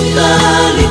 Ta